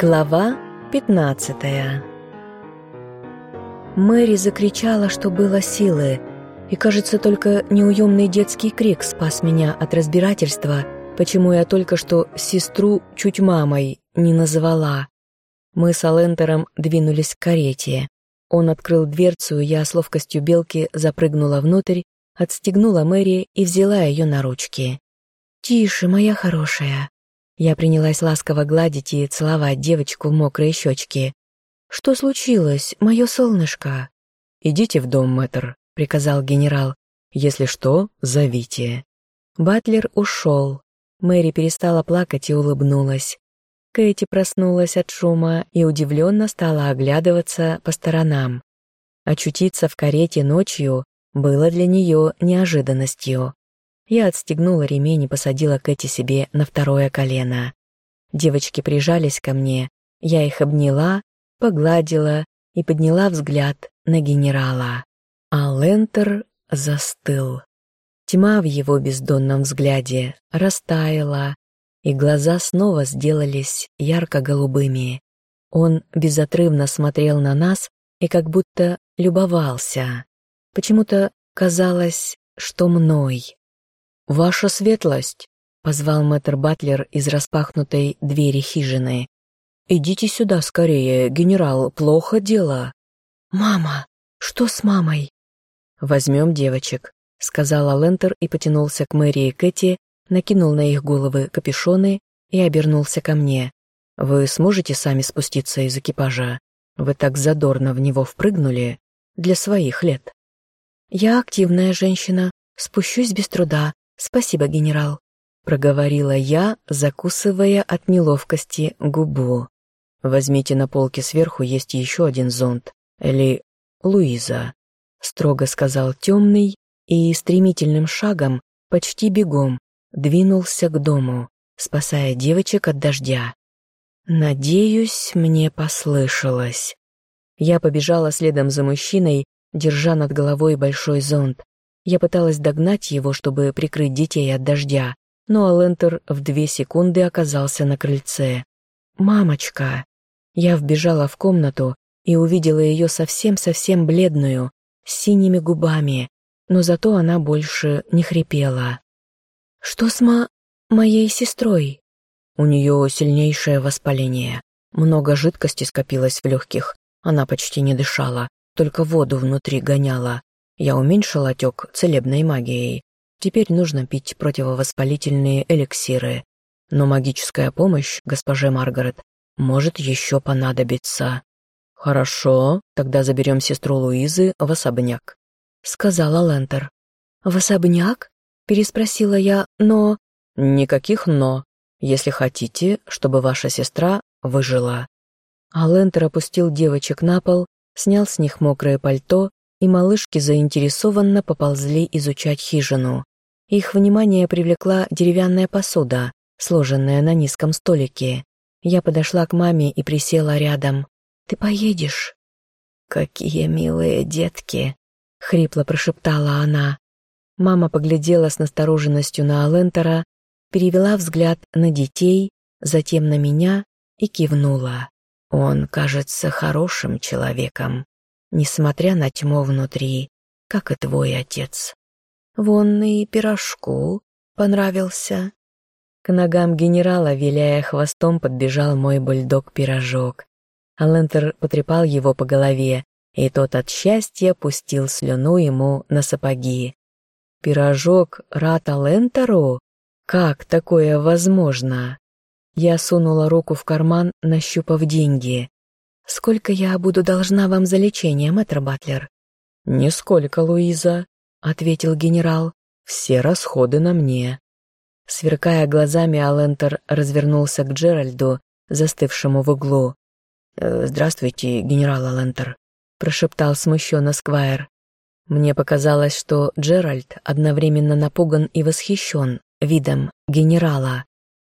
Глава 15 Мэри закричала, что было силы, и, кажется, только неуемный детский крик спас меня от разбирательства, почему я только что сестру чуть мамой не назвала. Мы с Алентером двинулись к карете. Он открыл дверцу, я с ловкостью белки запрыгнула внутрь, отстегнула Мэри и взяла ее на ручки. «Тише, моя хорошая», я принялась ласково гладить и целовать девочку в мокрые щечки. «Что случилось, мое солнышко?» «Идите в дом, мэтр», — приказал генерал. «Если что, зовите». Батлер ушел. Мэри перестала плакать и улыбнулась. Кэти проснулась от шума и удивленно стала оглядываться по сторонам. Очутиться в карете ночью было для нее неожиданностью. Я отстегнула ремень и посадила Кэти себе на второе колено. Девочки прижались ко мне, я их обняла, погладила и подняла взгляд на генерала. А Лентер застыл. Тьма в его бездонном взгляде растаяла, и глаза снова сделались ярко-голубыми. Он безотрывно смотрел на нас и как будто любовался. Почему-то казалось, что мной. «Ваша светлость!» — позвал мэтр Батлер из распахнутой двери хижины. «Идите сюда скорее, генерал, плохо дело». «Мама! Что с мамой?» «Возьмем девочек», — сказала Лентер и потянулся к Мэри и Кэти, накинул на их головы капюшоны и обернулся ко мне. «Вы сможете сами спуститься из экипажа? Вы так задорно в него впрыгнули для своих лет». «Я активная женщина, спущусь без труда, «Спасибо, генерал», — проговорила я, закусывая от неловкости губу. «Возьмите на полке сверху, есть еще один зонт. Или Луиза», — строго сказал темный и стремительным шагом, почти бегом, двинулся к дому, спасая девочек от дождя. Надеюсь, мне послышалось. Я побежала следом за мужчиной, держа над головой большой зонт. Я пыталась догнать его, чтобы прикрыть детей от дождя, но Алентер в две секунды оказался на крыльце. «Мамочка!» Я вбежала в комнату и увидела ее совсем-совсем бледную, с синими губами, но зато она больше не хрипела. «Что с ма... моей сестрой?» У нее сильнейшее воспаление. Много жидкости скопилось в легких. Она почти не дышала, только воду внутри гоняла. Я уменьшил отек целебной магией. Теперь нужно пить противовоспалительные эликсиры. Но магическая помощь, госпоже Маргарет, может еще понадобиться. Хорошо, тогда заберем сестру Луизы в особняк, сказала Лентер. В особняк? переспросила я, но... Никаких «но», если хотите, чтобы ваша сестра выжила. А Лентер опустил девочек на пол, снял с них мокрое пальто и малышки заинтересованно поползли изучать хижину. Их внимание привлекла деревянная посуда, сложенная на низком столике. Я подошла к маме и присела рядом. «Ты поедешь?» «Какие милые детки!» — хрипло прошептала она. Мама поглядела с настороженностью на Алентера, перевела взгляд на детей, затем на меня и кивнула. «Он кажется хорошим человеком несмотря на тьму внутри, как и твой отец. Вон и пирожку понравился. К ногам генерала, виляя хвостом, подбежал мой бульдог-пирожок. Алентер потрепал его по голове, и тот от счастья пустил слюну ему на сапоги. «Пирожок рад Алентеру? Как такое возможно?» Я сунула руку в карман, нащупав деньги. «Сколько я буду должна вам за лечение, мэтр Батлер?» «Нисколько, Луиза», — ответил генерал. «Все расходы на мне». Сверкая глазами, Алентер развернулся к Джеральду, застывшему в углу. «Э, «Здравствуйте, генерал Алентер», — прошептал смущенно Сквайр. Мне показалось, что Джеральд одновременно напуган и восхищен видом генерала,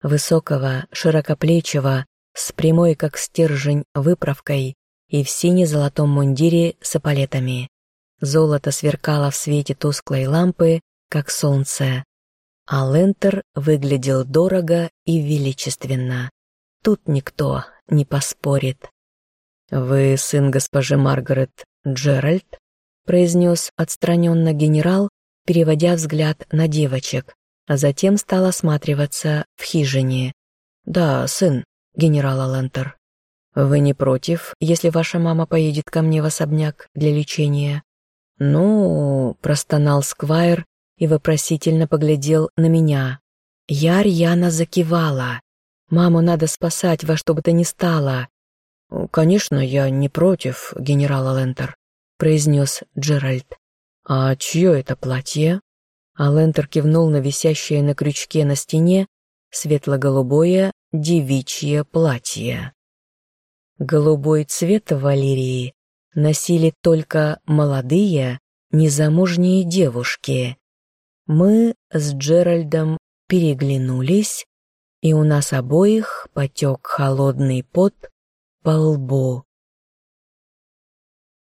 высокого, широкоплечего, с прямой, как стержень, выправкой и в сине-золотом мундире с эполетами. Золото сверкало в свете тусклой лампы, как солнце. А Лентер выглядел дорого и величественно. тут никто не поспорит. «Вы сын госпожи Маргарет Джеральд?» произнес отстраненно генерал, переводя взгляд на девочек, а затем стал осматриваться в хижине. «Да, сын генерала Лентер. Вы не против, если ваша мама поедет ко мне в особняк для лечения?» «Ну...» — простонал Сквайр и вопросительно поглядел на меня. Я рьяно закивала. «Маму надо спасать во что бы то ни стало». «Конечно, я не против, генерал Лентер», — произнес Джеральд. «А чье это платье?» А Лентер кивнул на висящее на крючке на стене светло-голубое девичье платье. Голубой цвет Валерии носили только молодые, незамужние девушки. Мы с Джеральдом переглянулись, и у нас обоих потек холодный пот по лбу.